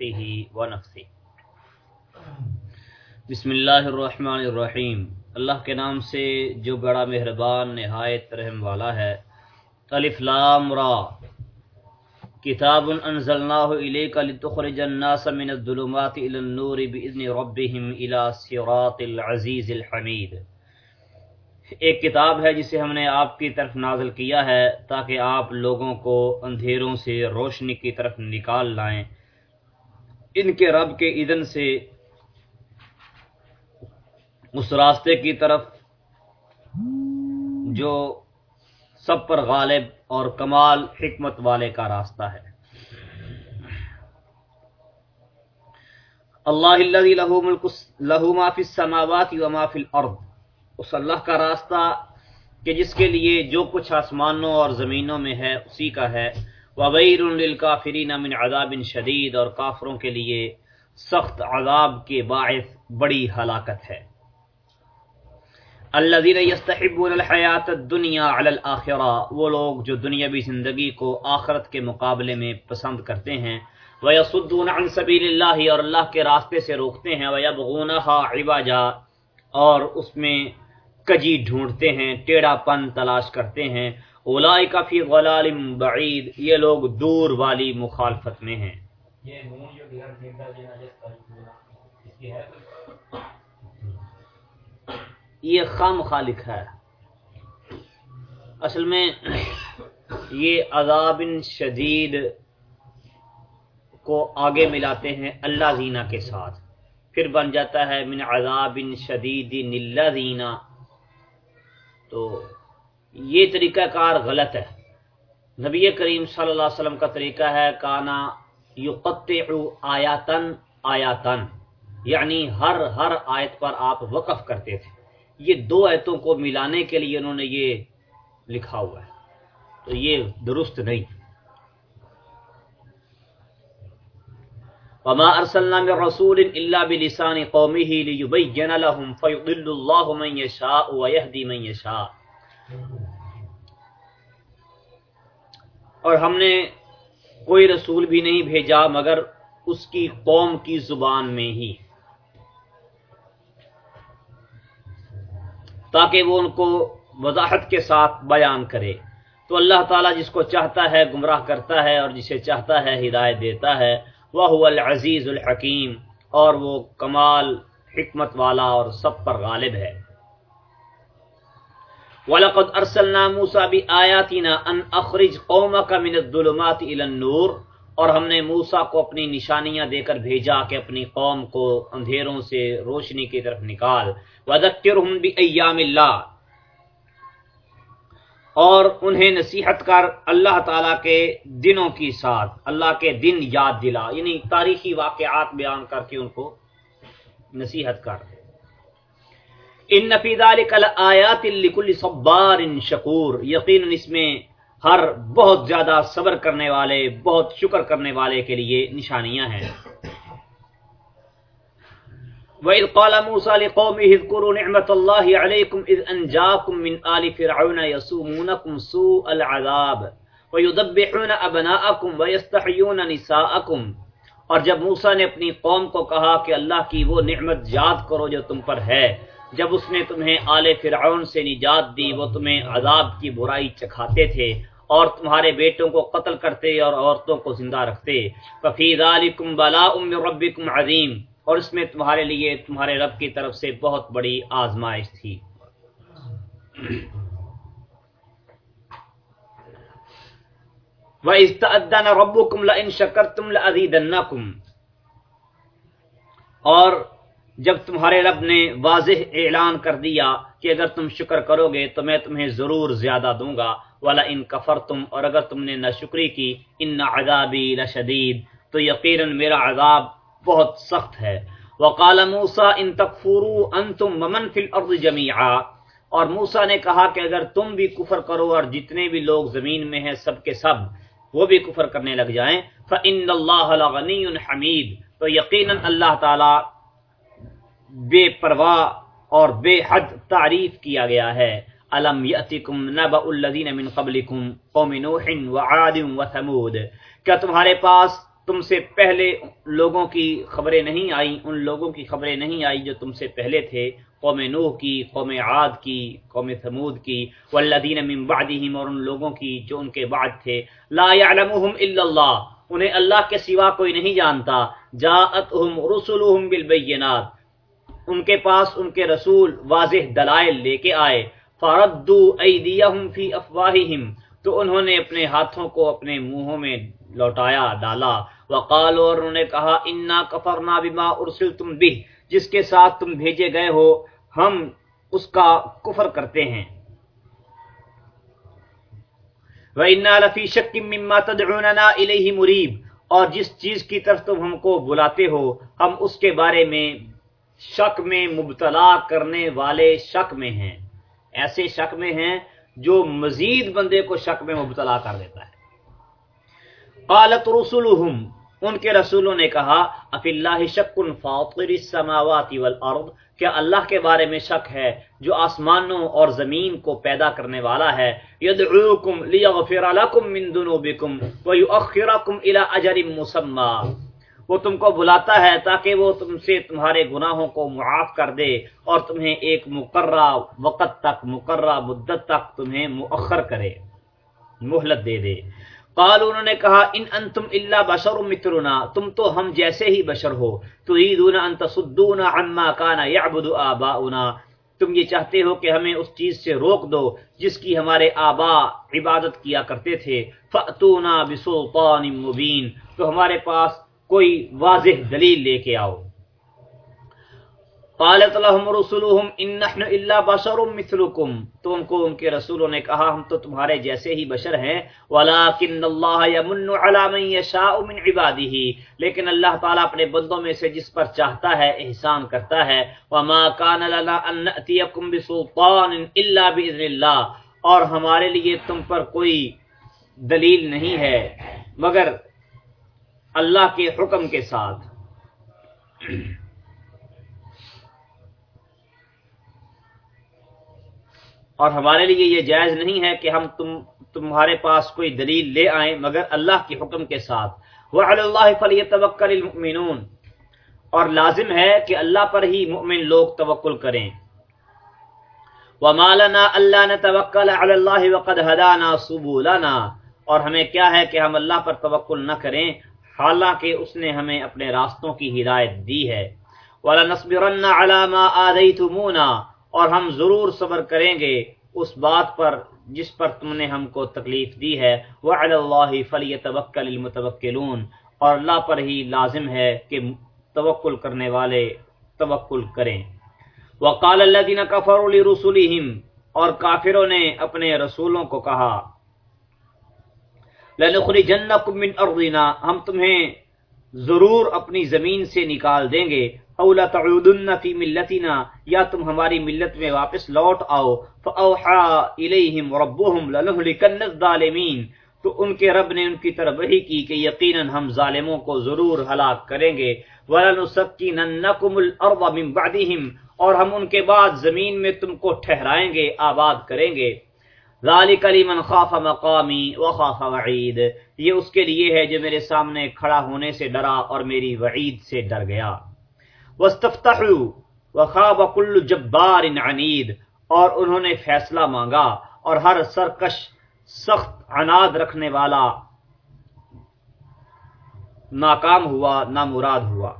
نفخه ونفثه بسم اللہ الرحمن الرحیم. اللہ کے نام سے جو بڑا مہربان، نہایت رحم والا ہے. الف لام را. کتاب انزلناه الیک لتخرج الناس من الظلمات الى النور باذن ربهم الى صراط العزیز الحمید. ایک کتاب ہے جسے ہم نے آپ کی طرف نازل کیا ہے تاکہ آپ لوگوں کو اندھیروں سے روشنی کی طرف نکال لائیں ان کے رب کے اذن سے اس راستے کی طرف جو سب پر غالب اور کمال حکمت والے کا راستہ ہے۔ اللہ لہو ملک لہو ما فی السماوات و ما فی الارض۔ اس اللہ کا راستہ کہ جس کے لیے جو کچھ آسمانوں اور زمینوں میں ہے، اسی کا ہے۔ وبیر للکافرین من عذاب شدید اور کافروں کے لیے سخت عذاب کے باعث بڑی ہلاکت ہے۔ الذين يستحبون الحیات الدنیا علی الاخرہ وہ لوگ جو دنیاوی زندگی کو آخرت کے مقابلے میں پسند کرتے ہیں، وَيَصُدُّونَ عَن سَبِيلِ اللَّهِ اور اللہ کے راستے سے روکتے ہیں، وَيَبْغُونَهَا عِوَجًا اور اس میں کجی ڈھونڈتے ہیں، ٹیڑھا پن تلاش کرتے ہیں۔ اولائی کا فی غلال بعید یہ لوگ دور والی مخالفت میں ہیں۔ یہ خام خالق ہے۔ اصل میں یہ عذاب شدید کو آگے ملاتے ہیں اللہ زینہ کے ساتھ۔ پھر بن جاتا ہے من عذاب شدید نلہ زینہ تو یہ طریقہ کار غلط ہے۔ نبی کریم صلی اللہ علیہ وسلم کا طریقہ ہے، کانا یقطع آیاتن آیاتن یعنی ہر ہر آیت پر آپ وقف کرتے تھے۔ یہ دو آیتوں کو ملانے کے لیے انہوں نے یہ لکھا ہوا ہے۔ تو یہ درست نہیں۔ وما ارسلنا من رسول الا بلسان قومه ليبين لهم فيضل الله من يشاء ويهدي من يشاء۔ اور ہم نے کوئی رسول بھی نہیں بھیجا مگر اس کی قوم کی زبان میں ہی۔ تاکہ وہ ان کو وضاحت کے ساتھ بیان کرے۔ تو اللہ تعالیٰ جس کو چاہتا ہے گمراہ کرتا ہے اور جسے چاہتا ہے ہدایت دیتا ہے وہ العزیز الحکیم اور وہ کمال، حکمت والا اور سب پر غالب ہے۔ وَلَقَدْ أَرْسَلْنَا مُوسَى بِآيَاتِنَا أَنْ أَخْرِجْ قَوْمَكَ مِنَ الظُّلُمَاتِ إِلَى النُّورِ، اور ہم نے موسیٰ کو اپنی نشانیاں دے کر بھیجا کہ اپنی قوم کو اندھیروں سے روشنی کی طرف نکال۔ وَذَكِّرْهُمْ بِأَيَّامِ اللَّهِ اور انہیں نصیحت کر اللہ تعالیٰ کے دنوں کی ساتھ، اللہ کے دن یاد دلا۔ یعنی تاریخی واقعات بیان کر کے ان کو نصیحت کر ان نفی ذلک لآیات لکل صبار شکور. یقین اس میں ہر بہت زیادہ صبر کرنے والے، بہت شکر کرنے والے کے لیے نشانیاں ہیں۔ وَإِذْ قَالَ مُوسَى لِقَوْمِهِ اذْكُرُوا نِعْمَةَ اللَّهِ عَلَيْكُمْ إِذْ أَنْجَاكُمْ مِنْ آلِ فِرْعَوْنَ يَسُومُونَكُمْ سُوءَ الْعَذَابِ وَيُذَبِّحُونَ أَبْنَاءَكُمْ وَيَسْتَحْيُونَ نِسَاءَكُمْ۔ اور جب موسیٰ نے اپنی قوم کو کہا کہ اللہ کی وہ نعمت یاد کرو جو تم پر ہے جب اس نے تمہیں آل فرعون سے نجات دی، وہ تمہیں عذاب کی برائی چکھاتے تھے اور تمہارے بیٹوں کو قتل کرتے اور عورتوں کو زندہ رکھتے۔ ففی ذالکم بلاء من ربکم عظیم۔ اور اس میں تمہارے لیے تمہارے رب کی طرف سے بہت بڑی آزمائش تھی۔ وَإِذْ تَأَذَّنَ رَبُّكُمْ لَإِن شَكَرْتُمْ لَأَزِيدَنَّكُمْ۔ اور جب تمہارے رب نے واضح اعلان کر دیا کہ اگر تم شکر کرو گے تو میں تمہیں ضرور زیادہ دوں گا والا ان کفر تم اور اگر تم نے نہ شکری کی ان عذابی لشدید تو یقیناً میرا عذاب بہت سخت ہے۔ وقال موسا ان تکفروا انتم ومن فی الارض جميعا۔ اور موسا نے کہا کہ اگر تم بھی کفر کرو اور جتنے بھی لوگ زمین میں ہیں، سب کے سب وہ بھی کفر کرنے لگ جائیں فان اللہ لغنی حمید تو یقینا اللہ تعالی بے پرواہ اور بے حد تعریف کیا گیا ہے۔ الم یاتکم نبأ الذین من قبلکم قوم نوح وعاد وثمود کیا تمہارے پاس تم سے پہلے لوگوں کی خبریں نہیں آئی ان لوگوں کی خبریں نہیں آئی جو تم سے پہلے تھے۔ قوم نوح کی، قوم عاد کی، قوم ثمود کی۔ والذین من بعدہم اور ان لوگوں کی جو ان کے بعد تھے۔ لا يعلمهم الا اللہ۔ انہیں اللہ کے سوا کوئی نہیں جانتا۔ جاءتهم رسلهم بالبینات۔ ان کے پاس ان کے رسول واضح دلائل لے کے آئے۔ فردوا ایدیہم فی افواہہم تو انہوں نے اپنے ہاتھوں کو اپنے منہوں میں لوٹایا، ڈالا۔ وقال اور انہوں نے کہا انا کفرنا بما ارسلتم به۔ جس کے ساتھ تم بھیجے گئے ہو، ہم اس کا کفر کرتے ہیں۔ وَإِنَّا لَفِي شَكٍ مِّمَّا تَدْعُونَنَا إِلَيْهِ مُرِيب۔ اور جس چیز کی طرف تم ہم کو بلاتے ہو، ہم اس کے بارے میں شک میں مبتلا کرنے والے شک میں ہیں۔ ایسے شک میں ہیں جو مزید بندے کو شک میں مبتلا کر دیتا ہے۔ قالت رسولهم ان کے رسولوں نے کہا اف اللہ شک فاطر السماوات والارض کیا اللہ کے بارے میں شک ہے جو آسمانوں اور زمین کو پیدا کرنے والا ہے؟ یدعوکم لیغفر لکم من ذنوبکم ویؤخرکم الى اجر مسمى وہ تم کو بلاتا ہے تاکہ وہ تم سے تمہارے گناہوں کو معاف کر دے اور تمہیں ایک مقررہ وقت تک، مقررہ مدت تک تمہیں مؤخر کرے، مہلت دے دے۔ قال انہوں نے کہا، ان انتم الا بشر مثلنا، تم تو ہم جیسے ہی بشر ہو، تريدون ان تصدون عما كان يعبد اباؤنا تم یہ چاہتے ہو کہ ہمیں اس چیز سے روک دو جس کی ہمارے آبا عبادت کیا کرتے تھے۔ فاتونا بسلطان مبین۔ تو ہمارے پاس کوئی واضح دلیل لے کے آؤ۔ قالت لهم رسولهم ان نحن الا بشر مثلكم۔ تو ان کو ان کے رسولوں نے کہا، ہم تو تمہارے جیسے ہی بشر ہیں۔ ولكن الله يمن على من يشاء من عباده۔ لیکن اللہ تعالی اپنے بندوں میں سے جس پر چاہتا ہے احسان کرتا ہے۔ وما كان لنا ان ناتيكم بسلطان الا باذن الله۔ اور ہمارے لیے تم پر کوئی دلیل نہیں ہے۔ مگر اللہ کے حکم کے ساتھ۔ اور ہمارے لیے یہ جائز نہیں ہے کہ ہم تم، تمہارے پاس کوئی دلیل لے آئیں مگر اللہ کے حکم کے ساتھ۔ وعلی اللہ فلیتوکل المؤمنون۔ اور لازم ہے کہ اللہ پر ہی مؤمن لوگ توکل کریں۔ وما لنا الا نتوکل علی اللہ وقد هدانا سبلنا۔ اور ہمیں کیا ہے کہ ہم اللہ پر توکل نہ کریں۔ حالانکہ اس نے ہمیں اپنے راستوں کی ہدایت دی ہے۔ وَلَنَصْبِرَنَّ عَلَى مَا آذَيْتُمُونَا۔ اور ہم ضرور صبر کریں گے اس بات پر جس پر تم نے ہم کو تکلیف دی ہے۔ وعلى الله فليتوكل المتوكلون۔ اور اللہ پر ہی لازم ہے کہ توکل کرنے والے توکل کریں۔ وقال الذين كفروا لرسلهم۔ اور کافروں نے اپنے رسولوں کو کہا۔ لنخرجنكم من ارضنا ہم تمہیں ضرور اپنی زمین سے نکال دیں گے۔ اولا تعودن فی ملتنا۔ یا تم ہماری ملت میں واپس لوٹ آؤ۔ فاوحا الیہم ربهم لنهلكن الظالمین تو ان کے رب نے ان کی طرف وحی کی کہ یقینا ہم ظالموں کو ضرور ہلاک کریں گے۔ ولنسکننکم الارض من بعدهم۔ اور ہم ان کے بعد زمین میں تم کو ٹھہرائیں گے، آباد کریں گے۔ ذالک لمن خاف مقامی وخاف وعید۔ یہ اس کے لیے ہے جو میرے سامنے کھڑا ہونے سے ڈرا اور میری وعید سے ڈر گیا۔ وستفتحوا وخاب كل جبار عنید اور انہوں نے فیصلہ مانگا اور ہر سرکش سخت عناد رکھنے والا ناکام ہوا، نامراد ہوا۔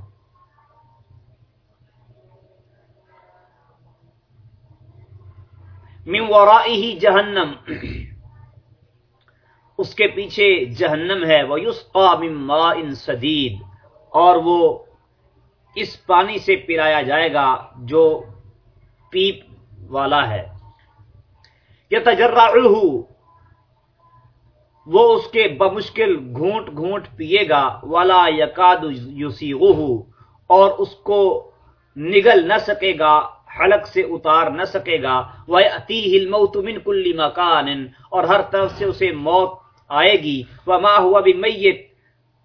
من ورائه جہنم۔ اس کے پیچھے جہنم ہے۔ وہ یسقا من ماء سدید۔ اور وہ اس پانی سے پلایا جائے گا جو پیپ والا ہے۔ یہ تجرا وہ اس کے بمشکل گھونٹ گھونٹ پیے گا۔ والا یقاد یوسی اور اس کو نگل نہ سکے گا۔ حلق سے اتار نہ سکے گا۔ وہ اتی ہل من کلی مکان اور ہر طرف سے اسے موت آئے گی۔ وہ ماں ہوا بھی میت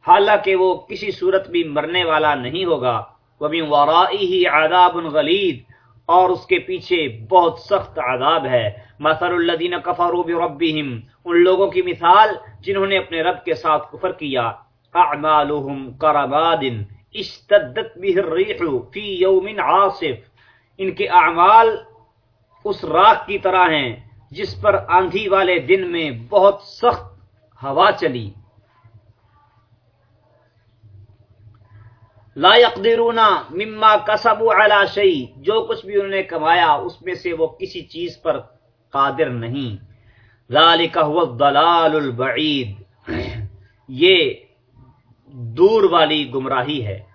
حالانکہ وہ کسی صورت بھی مرنے والا نہیں ہوگا۔ وَمِن وَرَائِهِ عَذَابٌ غَلِيدٌ اور اس کے پیچھے بہت سخت عذاب ہے۔ مثل الذين كفروا بربهم۔ ان لوگوں کی مثال جنہوں نے اپنے رب کے ساتھ کفر کیا۔ اعمالهم قرباد اشتدت به الريح في يوم عاصف۔ ان کے اعمال اس راک کی طرح ہیں جس پر آندھی والے دن میں بہت سخت ہوا چلی۔ لا يقدرون مما كسبوا على شيء جو کچھ بھی انہوں نے کمایا اس میں سے وہ کسی چیز پر قادر نہیں۔ ذالک هو الضلال البعید۔ یہ دور والی گمراہی ہے۔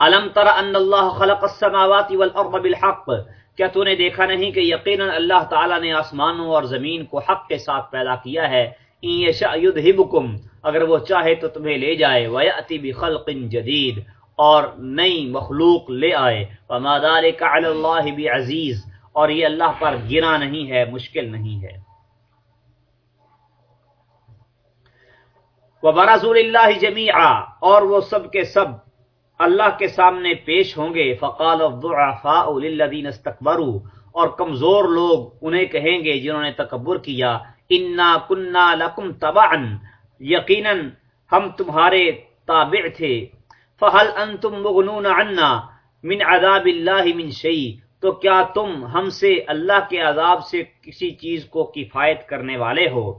الم تر ان اللہ خلق السماوات والارض بالحق؟ کیا تو نے دیکھا نہیں کہ یقینا اللہ تعالی نے آسمانوں اور زمین کو حق کے ساتھ پیدا کیا ہے؟ ان یشاء یذهبکم اگر وہ چاہے تو تمہیں لے جائے ویاتی بخلق جدید، اور نئی مخلوق لے آئے۔ وما ذلك علی اللہ بعزیز، اور یہ اللہ پر گرا نہیں ہے، مشکل نہیں ہے۔ وبرسول اللہ جمیعا، اور وہ سب کے سب اللہ کے سامنے پیش ہوں گے، فقال الضعفاء للذین استكبروا، اور کمزور لوگ انہیں کہیں گے جنہوں نے تکبر کیا، انا كنا لكم تبعا، یقینا ہم تمہارے تابع تھے۔ فهل انتم مغنون عنا من عذاب اللہ من شيء؟ تو کیا تم ہم سے اللہ کے عذاب سے کسی چیز کو کفایت کرنے والے ہو؟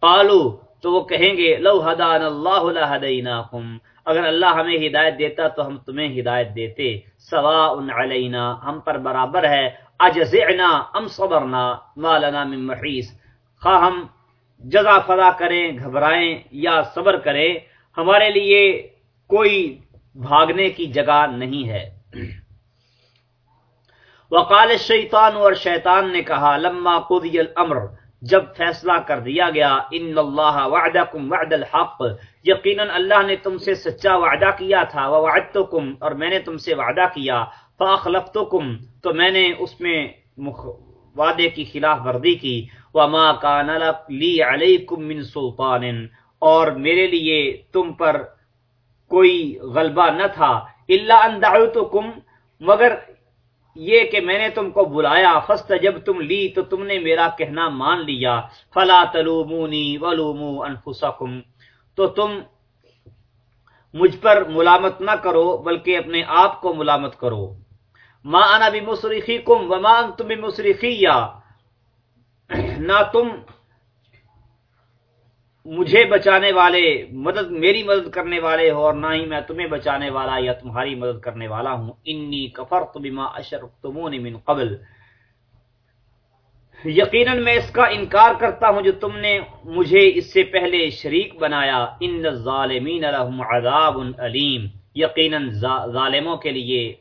قالوا، تو وہ کہیں گے، لو ہدان اللہ لہدیناکم۔ اگر اللہ ہمیں ہدایت دیتا تو ہم تمہیں ہدایت دیتے۔ سواء علینا، ہم پر برابر ہے۔ اجزعنا، ام صبرنا، ما لنا من محیص۔ خواہ ہم جزا فدا کریں، گھبرائیں یا صبر کریں، ہمارے لیے کوئی بھاگنے کی جگہ نہیں ہے۔ وقال الشیطان اور شیطان نے کہا، لما قضی الامر جب فیصلہ کر دیا گیا، ان اللہ وعدکم وعد الحق. یقینا اللہ نے تم سے سچا وعدہ کیا تھا، ووعدتکم اور میں نے تم سے وعدہ کیا، فاخلفتکم تو میں نے اس میں مخ... وعدے کی خلاف ورزی کی، وما کان لی علیکم من سلطان اور میرے لیے تم پر کوئی غلبہ نہ تھا، الا ان دعوتکم مگر یہ کہ میں نے تم کو بلایا فست جب تم لی، تو تم نے میرا کہنا مان لیا۔ فلا تلومونی ولومو انفسکم۔ تو تم مجھ پر ملامت نہ کرو، بلکہ اپنے آپ کو ملامت کرو۔ ما انا بمصرخیکم وما انتم بمصرخیا نہ تم مجھے بچانے والے مدد، میری مدد کرنے والے ہو اور نہ ہی میں تمہیں بچانے والا یا تمہاری مدد کرنے والا ہوں۔ انی کفرت بما اشرکتمون من قبل۔ یقیناً میں اس کا انکار کرتا ہوں جو تم نے مجھے اس سے پہلے شریک بنایا۔ ان الظالمین لهم عذاب علیم۔ یقیناً ظالموں کے لیے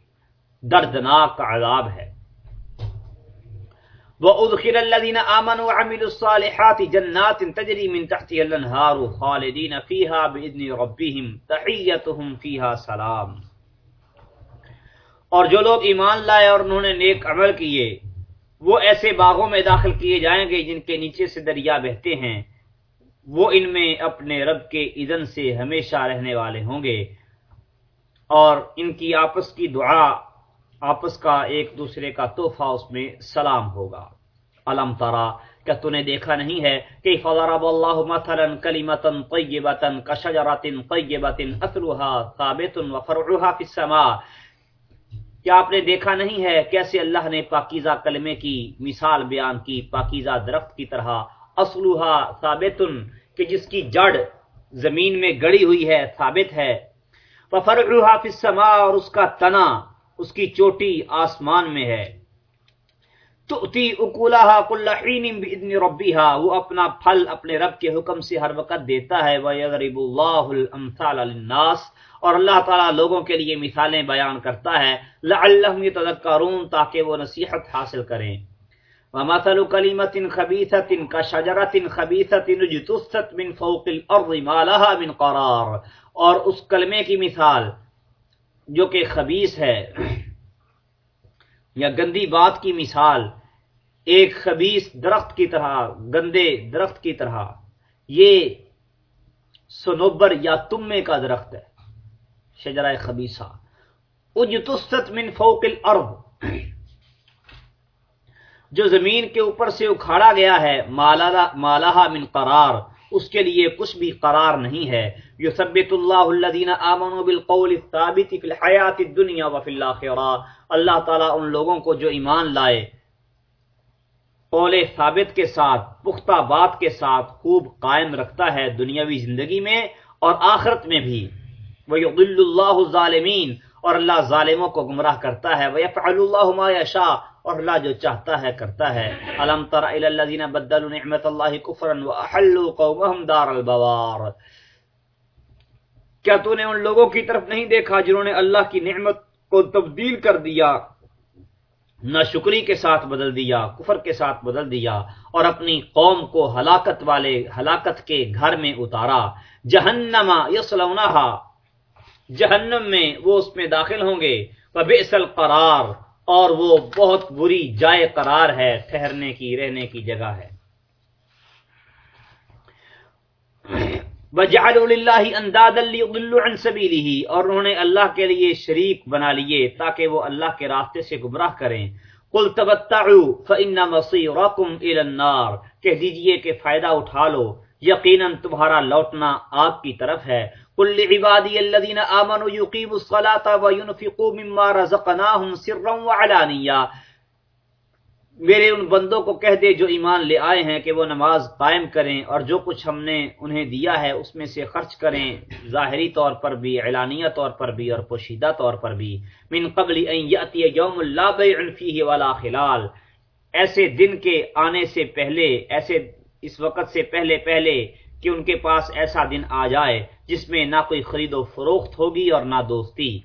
دردناک عذاب ہے۔ وَأُدْخِلَ الَّذِينَ آمَنُوا وَعَمِلُوا الصَّالِحَاتِ جَنَّاتٍ تَجْرِي مِنْ تَحْتِهَا الْأَنْهَارُ خَالِدِينَ فِيهَا بِإِذْنِ رَبِّهِمْ تَحِيَّتُهُمْ فِيهَا سَلَامٌ۔ اور جو لوگ ایمان لائے اور انہوں نے نیک عمل کیے، وہ ایسے باغوں میں داخل کیے جائیں گے جن کے نیچے سے دریا بہتے ہیں۔ وہ ان میں اپنے رب کے اذن سے ہمیشہ رہنے والے ہوں گے۔ اور ان کی آپس کی دعا آپس کا ایک دوسرے کا تحفہ اس میں سلام ہوگا۔ علم ترا، کیا تو نے دیکھا نہیں ہے کہ فضرب اللہ مثلا کلمتا طیبتا کشجرات طیبت اثرها ثابت وفرعها فی السماء۔ کیا آپ نے دیکھا نہیں ہے کیسے اللہ نے پاکیزہ کلمے کی مثال بیان کی، پاکیزہ درخت کی طرح؟ اصلها ثابت، کہ جس کی جڑ زمین میں گڑی ہوئی ہے، ثابت ہے۔ وفرعها فی السماء، اور اس کا تنا۔ اس کی چوٹی آسمان میں ہے۔ تؤتی اکولہا کل حین باذن ربیہا، وہ اپنا پھل اپنے رب کے حکم سے ہر وقت دیتا ہے۔ ویضرب اللہ الامثال للناس، اور اللہ تعالی لوگوں کے لیے مثالیں بیان کرتا ہے۔ لعلہم یتذکرون تاکہ وہ نصیحت حاصل کریں۔ ومثل كلمة خبيثة كشجرة خبيثة اجتثت من فوق الارض ما لها من قرار۔ اور اس کلمے کی مثال جو کہ خبیص ہے یا گندی بات کی مثال، ایک خبیص درخت کی طرح، گندے درخت کی طرح، یہ سنوبر یا تمے کا درخت ہے شجرائے خبیصہ اجتست من فوق الارض۔ جو زمین کے اوپر سے اکھاڑا گیا ہے مالہ من قرار۔ اس کے لیے کچھ بھی قرار نہیں ہے۔ یثبت اللہ الذین آمنوا بالقول الثابت فی الحیات الدنیا وفی الاخرہ۔ اللہ تعالی ان لوگوں کو جو ایمان لائے، قول ثابت کے ساتھ، پختہ بات کے ساتھ خوب قائم رکھتا ہے دنیاوی زندگی میں اور آخرت میں بھی۔ وَيُضِلُّ اللَّهُ الظَّالِمِينَ اور اللہ ظالموں کو گمراہ کرتا ہے۔ وَيَفْعَلُ اللَّهُ مَا يَشَاءُ۔ اور اللہ جو چاہتا ہے کرتا ہے۔ الم تر الى الذين بدلوا نعمت الله كفرا واحلوا قومهم دار البوار۔ کیا تو نے ان لوگوں کی طرف نہیں دیکھا جنہوں نے اللہ کی نعمت کو تبدیل کر دیا؟ نہ شکری کے ساتھ بدل دیا، کفر کے ساتھ بدل دیا اور اپنی قوم کو ہلاکت والے، ہلاکت کے گھر میں اتارا۔ جہنما یسلونہا جہنم میں وہ اس میں داخل ہوں گے۔ وبئس القرار۔ اور وہ بہت بری جائے قرار ہے، ٹھہرنے کی، رہنے کی جگہ ہے۔ اور انہوں نے اللہ کے لیے شریک بنا لیے تاکہ وہ اللہ کے راستے سے گمراہ کریں۔ کل النار۔ کہہ دیجیے کہ فائدہ اٹھا لو۔ یقیناً تمہارا لوٹنا آگ کی طرف ہے۔ قل لعبادي الذين امنوا يقيموا الصلاه وينفقوا مما رزقناهم سرا وعلانيا میرے ان بندوں کو کہہ دے جو ایمان لے آئے ہیں کہ وہ نماز قائم کریں اور جو کچھ ہم نے انہیں دیا ہے اس میں سے خرچ کریں، ظاہری طور پر بھی، اعلانیہ طور پر بھی اور پوشیدہ طور پر بھی۔ من قبل ان یاتی یوم لا بیع فیہ ولا خلال۔ ایسے دن کے آنے سے پہلے، ایسے اس وقت سے پہلے پہلے کہ ان کے پاس ایسا دن آ جائے جس میں نہ کوئی خرید و فروخت ہوگی اور نہ دوستی۔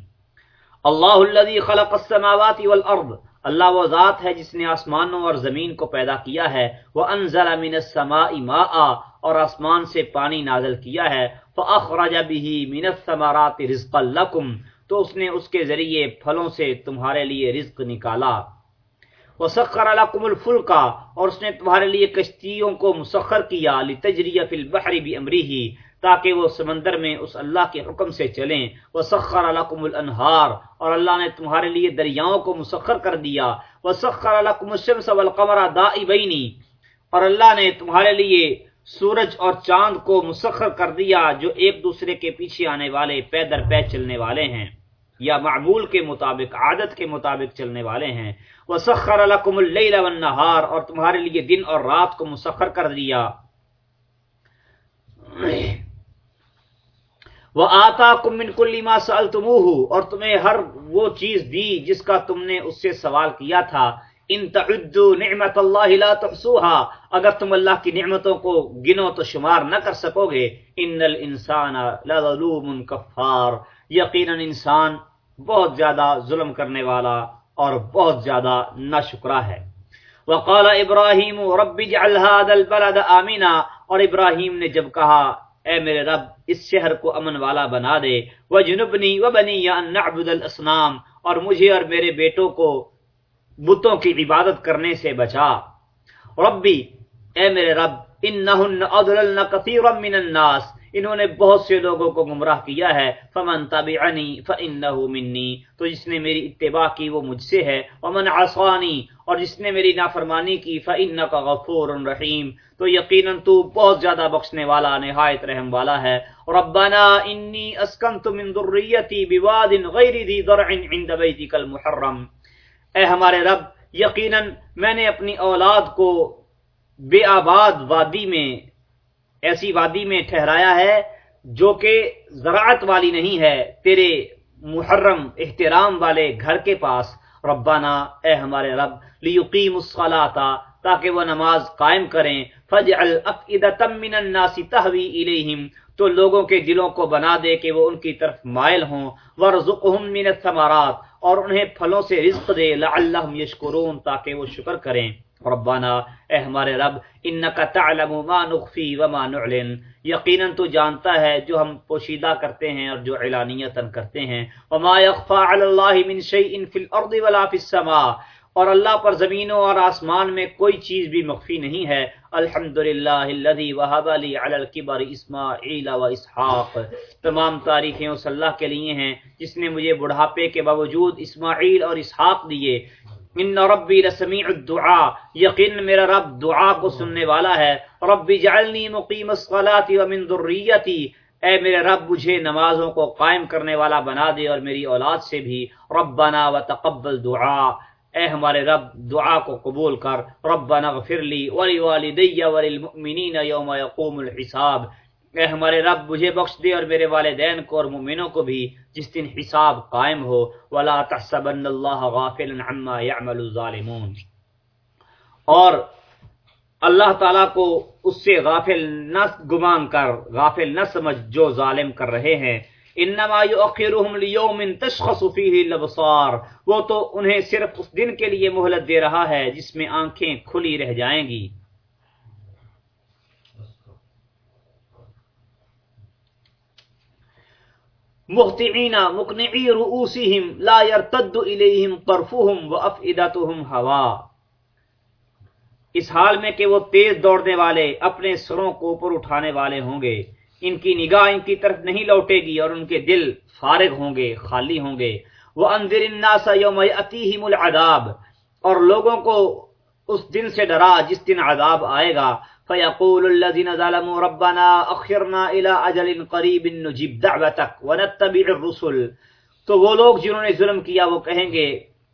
اللہ الذي خلق السماوات والارض، اللہ وہ ذات ہے جس نے آسمانوں اور زمین کو پیدا کیا ہے۔ وہ انزل من السماء ماء، اور آسمان سے پانی نازل کیا ہے۔ فاخرج به من الثمرات رزقا لكم، تو اس نے اس کے ذریعے پھلوں سے تمہارے لیے رزق نکالا۔ وسخر لكم الفلك، اور اس نے تمہارے لیے کشتیوں کو مسخر کیا لتجری فی البحر بامره تاکہ وہ سمندر میں اس اللہ کے حکم سے چلیں۔ وسخر لكم الانهار اور اللہ نے تمہارے لیے دریاؤں کو مسخر کر دیا۔ وسخر لكم الشمس والقمر دائبین اور اللہ نے تمہارے لیے سورج اور چاند کو مسخر کر دیا، جو ایک دوسرے کے پیچھے آنے والے پیدر پے چلنے والے ہیں۔ یا معمول کے مطابق، عادت کے مطابق چلنے والے ہیں۔ وہ سخر الکم اللہ اور تمہارے لیے دن اور رات کو مسخر کر دیا۔ وہ آتا کمن کلیما سل اور تمہیں ہر وہ چیز دی جس کا تم نے اس سے سوال کیا تھا۔ ان تعدو نعمت اللہ لا تحصوها، اگر تم اللہ کی نعمتوں کو گنو تو شمار نہ کر سکو گے۔ ان الانسان لظلوم کفار یقینا انسان بہت زیادہ ظلم کرنے والا اور بہت زیادہ ناشکرا ہے۔ وقال ابراہیم، رب اجعل هذا البلد آمنا اور ابراہیم نے جب کہا، اے میرے رب، اس شہر کو امن والا بنا دے۔ وجنبنی وبنی ان نعبد الاصنام۔ اور مجھے اور میرے بیٹوں کو بتوں کی عبادت کرنے سے بچا۔ ربی، اے میرے رب، انہن اضللن کثیرا من الناس۔ انہوں نے بہت سے لوگوں کو گمراہ کیا ہے۔ فمن تبعنی فانه منی تو جس نے میری اتباع کی وہ مجھ سے ہے۔ ومن عصانی اور جس نے میری نافرمانی کی فانک غفور رحیم تو یقینا تو بہت زیادہ بخشنے والا، نہایت رحم والا ہے۔ ربنا انی اسکنت من ذریتی بواد غیر ذی ذرع عند بیتک المحرم۔ اے ہمارے رب، یقینا میں نے اپنی اولاد کو بے آباد وادی میں ایسی وادی میں ٹھہرایا ہے جو کہ زراعت والی نہیں ہے، تیرے محرم احترام والے گھر کے پاس۔ ربنا، اے ہمارے رب لیقیم الصلاۃ، تاکہ وہ نماز قائم کریں۔ فجعل افئدۃ من الناس تهوی الیہم، تو لوگوں کے دلوں کو بنا دے کہ وہ ان کی طرف مائل ہوں۔ ورزقهم من الثمرات، اور انہیں پھلوں سے رزق دے، لعلہم یشکرون، تاکہ وہ شکر کریں۔ ربنا، اے ہمارے رب، انکا تعلم ما نخفی وما نعلن۔ یقینا تو جانتا ہے جو ہم پوشیدہ کرتے ہیں اور جو علانیتاً کرتے ہیں۔ وما يخفى على الله من شيء في الارض ولا في السماء۔ اور اللہ پر زمینوں اور آسمان میں کوئی چیز بھی مخفی نہیں ہے۔ الحمدللہ الذي وهب لي على الكبر اسماعیل و اسحاق۔ تمام تعریفیں اس اللہ کے لیے ہیں، جس نے مجھے بڑھاپے کے باوجود اسماعیل اور اسحاق دیے۔ ان ربی لسمیع الدعاء یقین میرا رب دعا کو سننے والا ہے۔ رب جعلنی مقیم الصلاة ومن ذریتی اے میرے رب، مجھے نمازوں کو قائم کرنے والا بنا دے اور میری اولاد سے بھی۔ ربنا وتقبل دعا اے ہمارے رب دعا کو قبول کر۔ ربنا اغفر لی ولی والدی وللمؤمنین یوم یقوم الحساب۔ اے ہمارے رب مجھے بخش دے اور میرے والدین کو اور مومنوں کو بھی جس دن حساب قائم ہو، ولا تحسبن اللہ غافلا عما يعمل الظالمون۔ اور اللہ تعالیٰ کو اس سے غافل نہ گمان کر، غافل نہ سمجھ جو ظالم کر رہے ہیں۔ انما یؤخرهم لیوم تشخص فیہ الابصار وہ تو انہیں صرف اس دن کے لیے مہلت دے رہا ہے جس میں آنکھیں کھلی رہ جائیں گی۔ مہطعین مقنعی رؤوسهم لا يرتد الیہم طرفهم وافئدتهم ہوا۔ اس حال میں کہ وہ تیز دوڑنے والے، اپنے سروں کو اوپر اٹھانے والے ہوں گے۔ ان کی نگاہ ان کی طرف نہیں لوٹے گی اور ان کے دل فارغ ہوں گے، خالی ہوں گے۔ وہ اندر الناس یوم یاتیہم العذاب۔ اور لوگوں کو اس دن سے ڈرا جس دن عذاب آئے گا۔ فیقول الذین ظلموا ربنا اخرنا الى اجل قریب نجیب دعوتک ونتبع الرسل. تو وہ لوگ جنہوں نے ظلم کیا، وہ کہیں گے،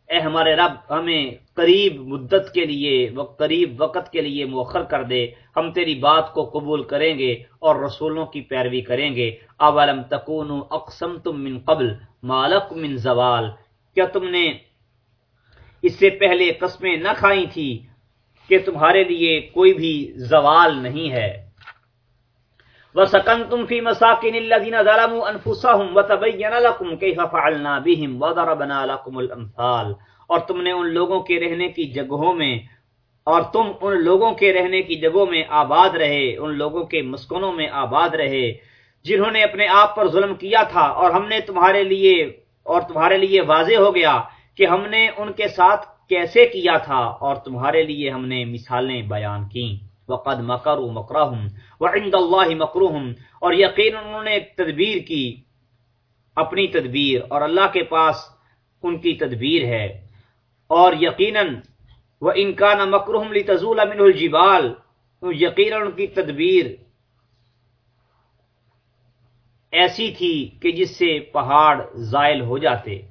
اے ہمارے رب، ہمیں قریب مدت کے لیے، وہ قریب وقت کے لیے مؤخر کر دے۔ ہم تیری بات کو قبول کریں گے اور رسولوں کی پیروی کریں گے۔ اولم تکون اقسم تم من قبل مالک من زوال۔ کیا تم نے اس سے پہلے قسمیں نہ کھائی تھی؟ کہ تمہارے لیے کوئی بھی زوال نہیں ہے۔ وسکنتم فی مساکن الذین ظلموا انفسهم وتبین لكم کیف فعلنا بهم وضربنا لكم الامثال اور تم نے ان لوگوں کے رہنے کی جگہوں میں، اور تم ان لوگوں کے رہنے کی جگہوں میں آباد رہے، ان لوگوں کے مسکنوں میں آباد رہے، جنہوں نے اپنے آپ پر ظلم کیا تھا۔ اور ہم نے تمہارے لیے، اور تمہارے لیے واضح ہو گیا کہ ہم نے ان کے ساتھ کیسے کیا تھا اور تمہارے لیے ہم نے مثالیں بیان کی وقد مکروا مکرہم وعند اللہ مکروہم اور یقین انہوں نے تدبیر کی، اپنی تدبیر، اور اللہ کے پاس ان کی تدبیر ہے۔ اور یقیناً وہ انکان مکروہم لتزول منہ الجبال یقیناً ان کی تدبیر ایسی تھی کہ جس سے پہاڑ زائل ہو جاتے۔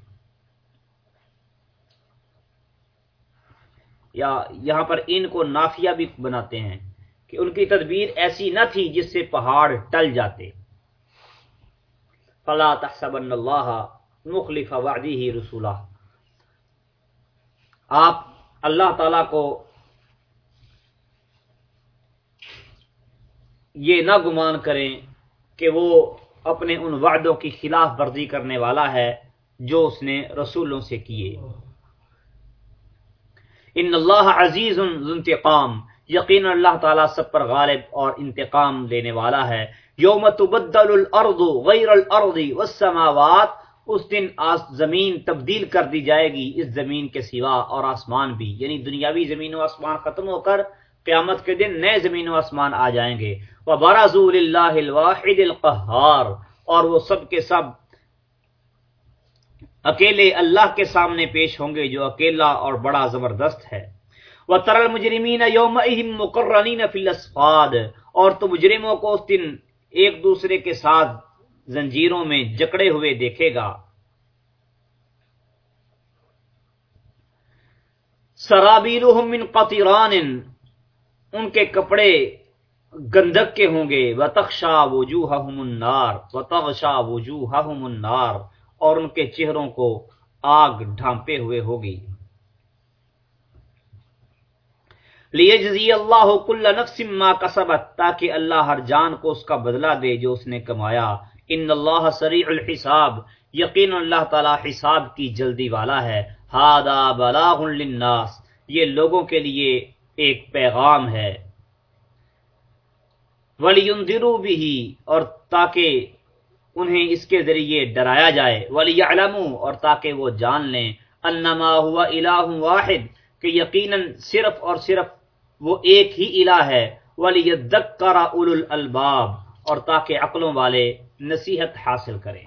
یا یہاں پر ان کو نافیہ بھی بناتے ہیں کہ ان کی تدبیر ایسی نہ تھی جس سے پہاڑ ٹل جاتے۔ فلا تحسبن اللہ مخلف وعده رسولہ آپ اللہ تعالی کو یہ نہ گمان کریں کہ وہ اپنے ان وعدوں کی خلاف ورزی کرنے والا ہے جو اس نے رسولوں سے کیے۔ ان اللہ عزیز انتقام یقین اللہ تعالیٰ سب پر غالب اور انتقام دینے والا ہے۔ یوم تبدل الارض غیر الارض والسماوات، اس دن زمین تبدیل کر دی جائے گی، اس زمین کے سوا اور آسمان بھی۔ یعنی دنیاوی زمین و آسمان ختم ہو کر قیامت کے دن نئے زمین و آسمان آ جائیں گے۔ وبرزوا للہ الواحد القہار اور وہ سب کے سب اکیلے اللہ کے سامنے پیش ہوں گے جو اکیلا اور بڑا زبردست ہے۔ وہ ترل مجرمین یوم مقررین فلسفاد اور تو مجرموں کو اس دن ایک دوسرے کے ساتھ زنجیروں میں جکڑے ہوئے دیکھے گا۔ سرابیلهم من قطران۔ ان کے کپڑے گندک کے ہوں گے۔ وتخشا وجوہهم النار۔ وتغشا وجوہهم النار۔ اور ان کے چہروں کو آگ ڈھانپے ہوئے ہوگی۔ لیجزی اللہ کل نفس ما کسبت، تاکہ اللہ ہر جان کو اس کا بدلہ دے جو اس نے کمایا۔ ان اللہ سریع الحساب یقین اللہ تعالی حساب کی جلدی والا ہے۔ ہادا بلاغ للناس، یہ لوگوں کے لیے ایک پیغام ہے۔ وَلِيُنذِرُوا بِهِ، اور تاکہ انہیں اس کے ذریعے ڈرایا جائے۔ ولی اور تاکہ وہ جان لیں۔ انما ہوا الہ واحد، کہ یقیناً صرف اور صرف وہ ایک ہی الہ ہے۔ ولی اول الباب اور تاکہ عقلوں والے نصیحت حاصل کریں۔